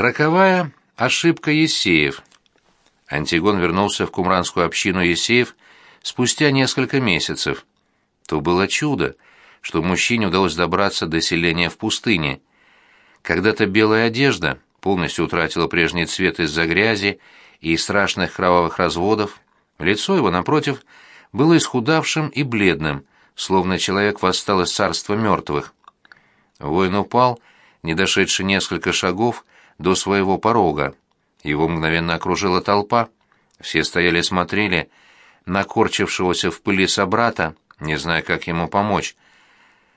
Роковая ошибка Есеев. Антигон вернулся в кумранскую общину Есеев спустя несколько месяцев. То было чудо, что мужчине удалось добраться до селения в пустыне. Когда-то белая одежда полностью утратила прежний цвет из-за грязи и страшных кровавых разводов. Лицо его, напротив, было исхудавшим и бледным, словно человек восстал из царства мертвых. Воин упал, не дошедший несколько шагов до своего порога. Его мгновенно окружила толпа. Все стояли и смотрели на корчившегося в пыли собрата, не зная, как ему помочь.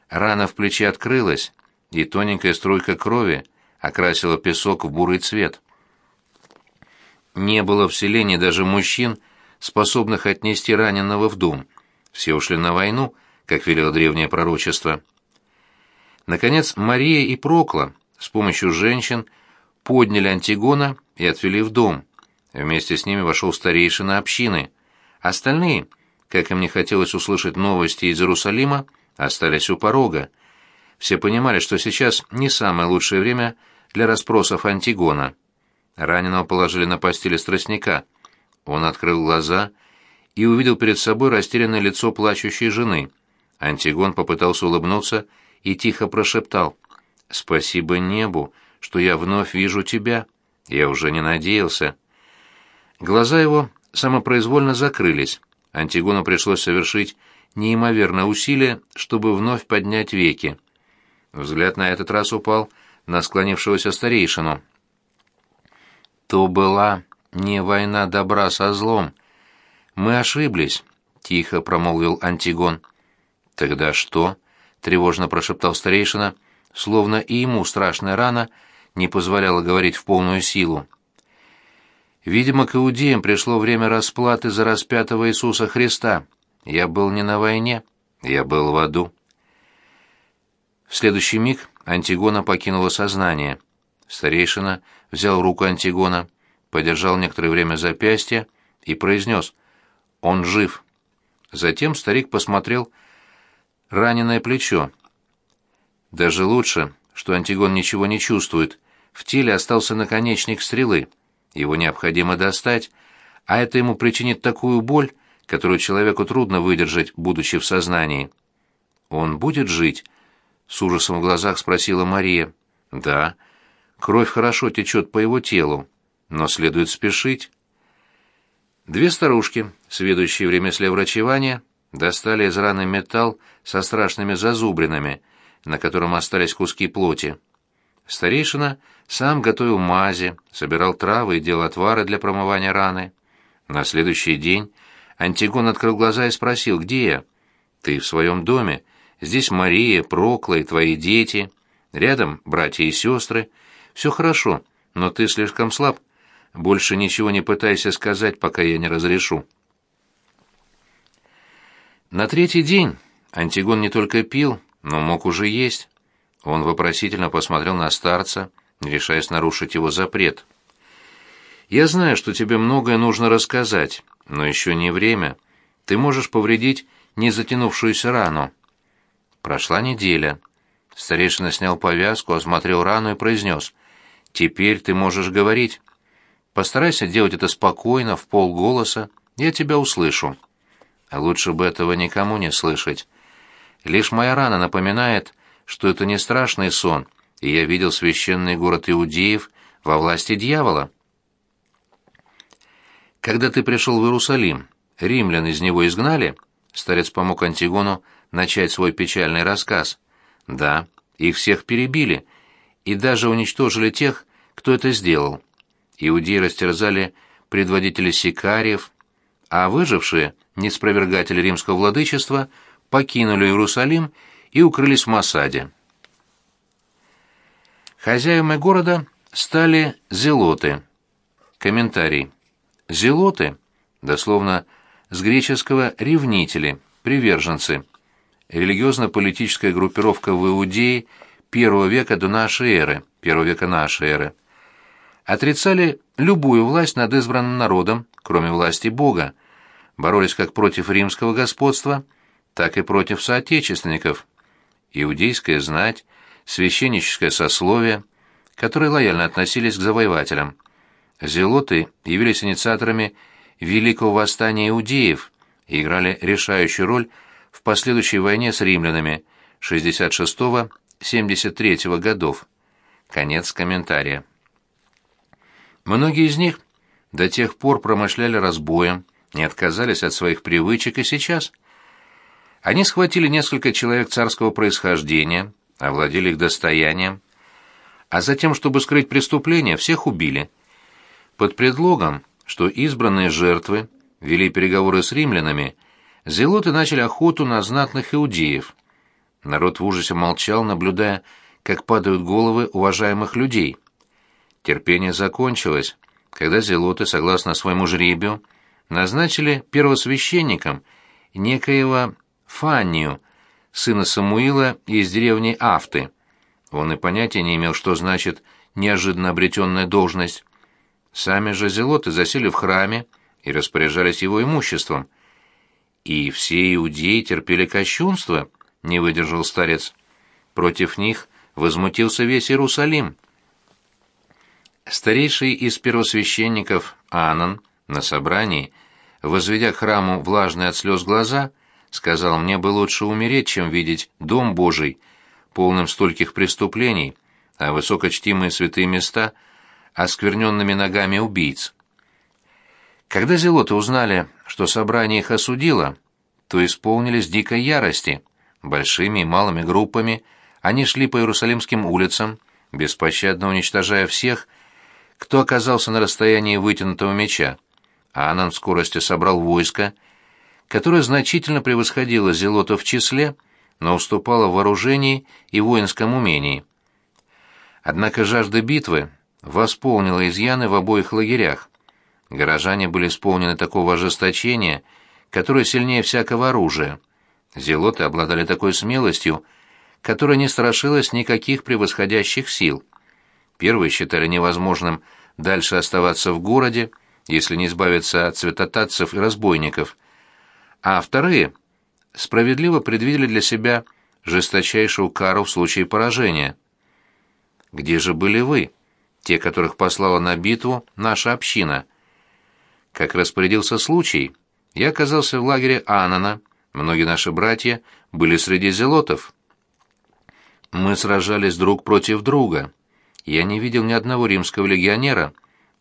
Рана в плече открылась, и тоненькая струйка крови окрасила песок в бурый цвет. Не было в селении даже мужчин, способных отнести раненого в дом. Все ушли на войну, как велело древнее пророчество. Наконец Мария и Прокла с помощью женщин подняли Антигона и отвели в дом. Вместе с ними вошел старейшина общины. Остальные, как им не хотелось услышать новости из Иерусалима, остались у порога. Все понимали, что сейчас не самое лучшее время для расспросов Антигона. Раненого положили на постели тростника. Он открыл глаза и увидел перед собой растерянное лицо плачущей жены. Антигон попытался улыбнуться и тихо прошептал «Спасибо небу, что я вновь вижу тебя. Я уже не надеялся». Глаза его самопроизвольно закрылись. Антигону пришлось совершить неимоверное усилие, чтобы вновь поднять веки. Взгляд на этот раз упал на склонившегося старейшину. То была не война добра со злом. Мы ошиблись, тихо промолвил Антигон. Тогда что? тревожно прошептал старейшина, словно и ему страшная рана не позволяла говорить в полную силу. Видимо, к иудеям пришло время расплаты за распятого Иисуса Христа. Я был не на войне, я был в аду. В следующий миг Антигона покинула сознание. Старейшина взял руку Антигона, подержал некоторое время запястье и произнес «Он жив». Затем старик посмотрел раненое плечо. Даже лучше, что Антигон ничего не чувствует. В теле остался наконечник стрелы. Его необходимо достать, а это ему причинит такую боль, которую человеку трудно выдержать, будучи в сознании. «Он будет жить?» — с ужасом в глазах спросила Мария. «Да. Кровь хорошо течет по его телу, но следует спешить». Две старушки, сведущие в ремесле врачевания, достали из раны металл со страшными зазубринами, на котором остались куски плоти. Старейшина сам готовил мази, собирал травы и делал отвары для промывания раны. На следующий день Антигон открыл глаза и спросил, где я? «Ты в своем доме. Здесь Мария, Прокла и твои дети. Рядом братья и сестры. Все хорошо, но ты слишком слаб. Больше ничего не пытайся сказать, пока я не разрешу». На третий день Антигон не только пил, но мог уже есть. Он вопросительно посмотрел на старца, решаясь нарушить его запрет. «Я знаю, что тебе многое нужно рассказать, но еще не время. Ты можешь повредить незатянувшуюся рану». Прошла неделя. Старейшина снял повязку, осмотрел рану и произнес. «Теперь ты можешь говорить. Постарайся делать это спокойно, в полголоса. Я тебя услышу». А лучше бы этого никому не слышать. Лишь моя рана напоминает, что это не страшный сон, и я видел священный город Иудеев во власти дьявола. Когда ты пришел в Иерусалим, римлян из него изгнали? Старец помог Антигону начать свой печальный рассказ. Да, их всех перебили, и даже уничтожили тех, кто это сделал. Иудеи растерзали предводителей сикариев, а выжившие неспровергатели римского владычества покинули Иерусалим и укрылись в Масаде. Хозяевами города стали зелоты. Комментарий. Зелоты, дословно с греческого «ревнители», «приверженцы», религиозно-политическая группировка в Иудее первого века до нашей эры, первого века нашей эры, отрицали любую власть над избранным народом, кроме власти Бога, боролись как против римского господства, так и против соотечественников. Иудейская знать, священническое сословие, которые лояльно относились к завоевателям. Зелоты явились инициаторами Великого восстания иудеев и играли решающую роль в последующей войне с римлянами 66-73 годов. Конец комментария. Многие из них до тех пор промышляли разбоем, не отказались от своих привычек и сейчас. Они схватили несколько человек царского происхождения, овладели их достоянием, а затем, чтобы скрыть преступление, всех убили. Под предлогом, что избранные жертвы вели переговоры с римлянами, зелоты начали охоту на знатных иудеев. Народ в ужасе молчал, наблюдая, как падают головы уважаемых людей. Терпение закончилось, когда зелоты, согласно своему жребию, назначили первосвященником некоего Фаннию, сына Самуила из деревни Афты. Он и понятия не имел, что значит неожиданно обретенная должность. Сами же зелоты засели в храме и распоряжались его имуществом. И все иудеи терпели кощунство, не выдержал старец. Против них возмутился весь Иерусалим. Старейший из первосвященников Анан на собрании, возведя к храму влажные от слез глаза, сказал, «Мне бы лучше умереть, чем видеть Дом Божий, полным стольких преступлений, а высокочтимые святые места оскверненными ногами убийц». Когда зелоты узнали, что собрание их осудило, то исполнились дикой ярости. Большими и малыми группами они шли по Иерусалимским улицам, беспощадно уничтожая всех, кто оказался на расстоянии вытянутого меча. Анан в скорости собрал войско, которое значительно превосходило Зелота в числе, но уступало в вооружении и воинском умении. Однако жажда битвы восполнила изъяны в обоих лагерях. Горожане были исполнены такого ожесточения, которое сильнее всякого оружия. Зелоты обладали такой смелостью, которая не страшилась никаких превосходящих сил. Первые считали невозможным дальше оставаться в городе, если не избавиться от цветотатцев и разбойников, а вторые справедливо предвидели для себя жесточайшую кару в случае поражения. Где же были вы, те, которых послала на битву наша община? Как распорядился случай, я оказался в лагере Анана, многие наши братья были среди зелотов. Мы сражались друг против друга я не видел ни одного римского легионера,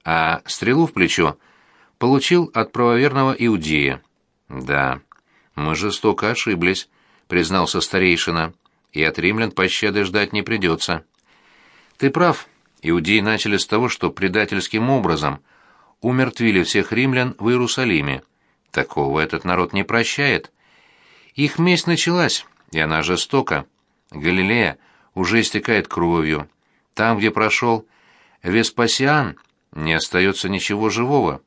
а стрелу в плечо получил от правоверного иудея. Да, мы жестоко ошиблись, признался старейшина, и от римлян пощады ждать не придется. Ты прав, иудеи начали с того, что предательским образом умертвили всех римлян в Иерусалиме. Такого этот народ не прощает. Их месть началась, и она жестока. Галилея уже истекает кровью, там, где прошел Веспасиан, не остается ничего живого.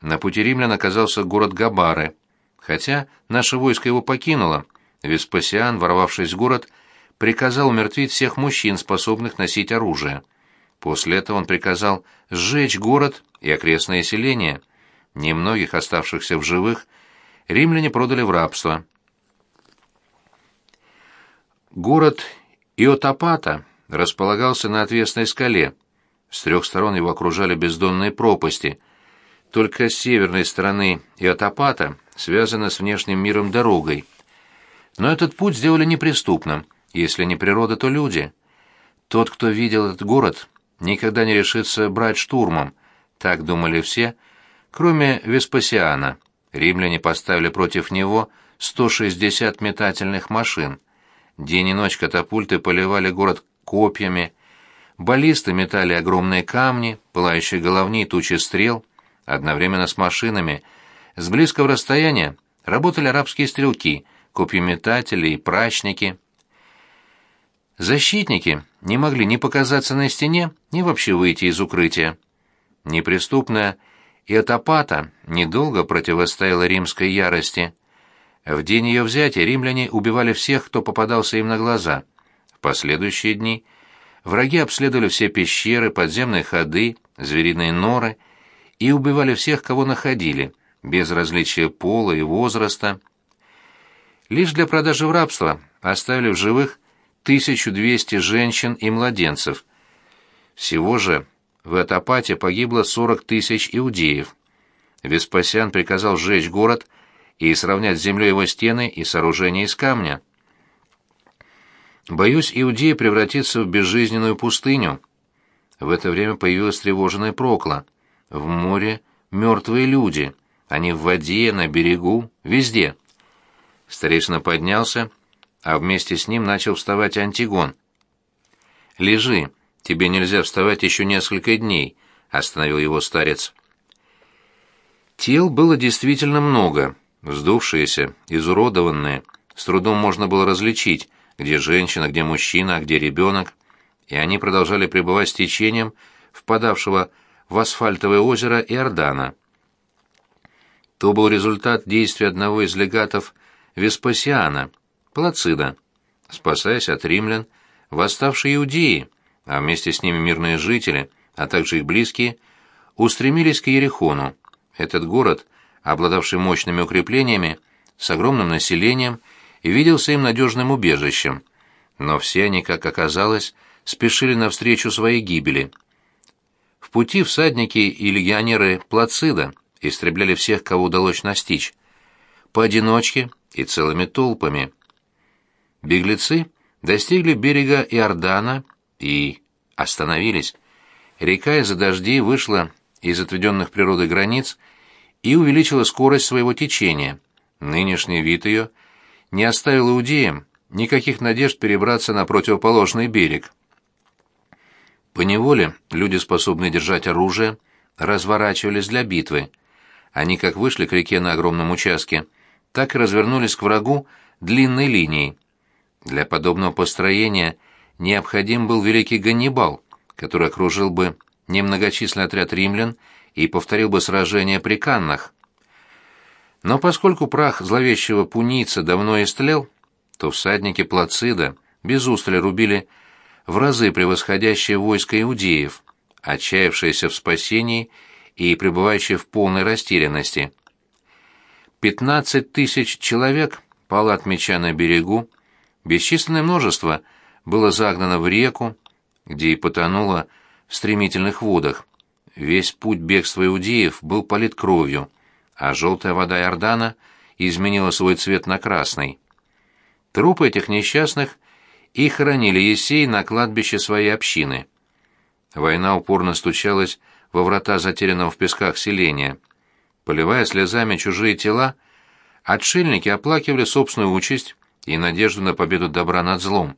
На пути римлян оказался город Габары. Хотя наше войско его покинуло, Веспасиан, ворвавшись в город, приказал умертвить всех мужчин, способных носить оружие. После этого он приказал сжечь город и окрестные селения. Немногих оставшихся в живых римляне продали в рабство. Город Иотапата располагался на отвесной скале. С трех сторон его окружали бездонные пропасти. Только с северной стороны Иотопата связана с внешним миром дорогой. Но этот путь сделали неприступным. Если не природа, то люди. Тот, кто видел этот город, никогда не решится брать штурмом. Так думали все, кроме Веспасиана. Римляне поставили против него 160 метательных машин. День и ночь катапульты поливали город копьями. Баллисты метали огромные камни, пылающие головни и тучи стрел. Одновременно с машинами, с близкого расстояния, работали арабские стрелки, копьеметатели и прачники. Защитники не могли ни показаться на стене, ни вообще выйти из укрытия. Неприступная Иотопата недолго противостояла римской ярости. В день ее взятия римляне убивали всех, кто попадался им на глаза — последующие дни враги обследовали все пещеры, подземные ходы, звериные норы и убивали всех, кого находили, без различия пола и возраста. Лишь для продажи в рабство оставили в живых 1200 женщин и младенцев. Всего же в Атапате погибло 40 тысяч иудеев. Веспасиан приказал сжечь город и сравнять с землей его стены и сооружения из камня. Боюсь, Иудея превратится в безжизненную пустыню. В это время появилась тревожная Прокла. В море мертвые люди. Они в воде, на берегу, везде. Старейшина поднялся, а вместе с ним начал вставать Антигон. «Лежи, тебе нельзя вставать еще несколько дней», — остановил его старец. Тел было действительно много, вздувшиеся, изуродованные, с трудом можно было различить, где женщина, где мужчина, а где ребенок, и они продолжали пребывать с течением впадавшего в асфальтовое озеро Иордана. То был результат действия одного из легатов Веспасиана, Плацида. Спасаясь от римлян, восставшие иудеи, а вместе с ними мирные жители, а также их близкие, устремились к Ерехону. Этот город, обладавший мощными укреплениями, с огромным населением, виделся им надежным убежищем. Но все они, как оказалось, спешили навстречу своей гибели. Пути всадники и легионеры Плацида истребляли всех, кого удалось настичь. Поодиночке и целыми толпами. Беглецы достигли берега Иордана и остановились. Река из-за дождей вышла из отведенных природой границ и увеличила скорость своего течения. Нынешний вид ее не оставил иудеям никаких надежд перебраться на противоположный берег. По неволе люди, способные держать оружие, разворачивались для битвы. Они как вышли к реке на огромном участке, так и развернулись к врагу длинной линией. Для подобного построения необходим был великий Ганнибал, который окружил бы немногочисленный отряд римлян и повторил бы сражение при Каннах. Но поскольку прах зловещего пуница давно истлел, то всадники Плацида без устали рубили в разы превосходящее войско иудеев, отчаявшиеся в спасении и пребывающие в полной растерянности. Пятнадцать тысяч человек пало от меча на берегу, бесчисленное множество было загнано в реку, где и потонуло в стремительных водах. Весь путь бегства иудеев был полит кровью, а желтая вода Иордана изменила свой цвет на красный. Трупы этих несчастных и хоронили Есей на кладбище своей общины. Война упорно стучалась во врата затерянного в песках селения. Поливая слезами чужие тела, отшельники оплакивали собственную участь и надежду на победу добра над злом.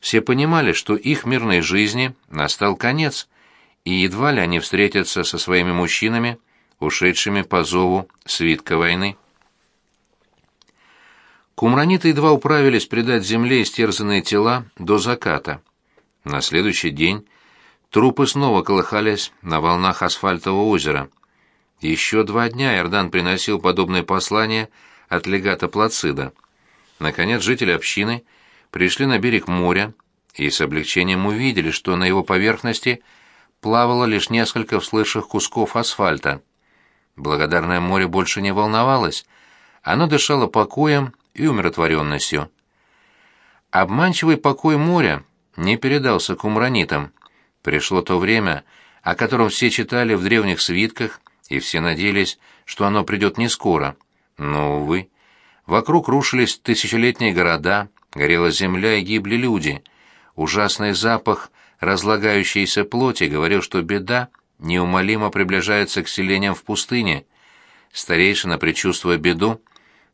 Все понимали, что их мирной жизни настал конец, и едва ли они встретятся со своими мужчинами, ушедшими по зову свитка войны. Кумраниты едва управились предать земле истерзанные тела до заката. На следующий день трупы снова колыхались на волнах асфальтового озера. Еще два дня Иордан приносил подобные послания от легата Плацида. Наконец жители общины пришли на берег моря и с облегчением увидели, что на его поверхности плавало лишь несколько вслышах кусков асфальта. Благодарное море больше не волновалось, оно дышало покоем и умиротворенностью. Обманчивый покой моря не передался кумранитам. Пришло то время, о котором все читали в древних свитках, и все надеялись, что оно придет не скоро. Но, увы, вокруг рушились тысячелетние города, горела земля и гибли люди. Ужасный запах разлагающейся плоти говорил, что беда неумолимо приближается к селениям в пустыне. Старейшина, предчувствуя беду,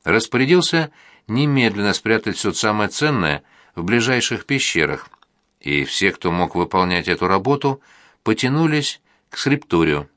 распорядился немедленно спрятать все самое ценное в ближайших пещерах, и все, кто мог выполнять эту работу, потянулись к скрипторию.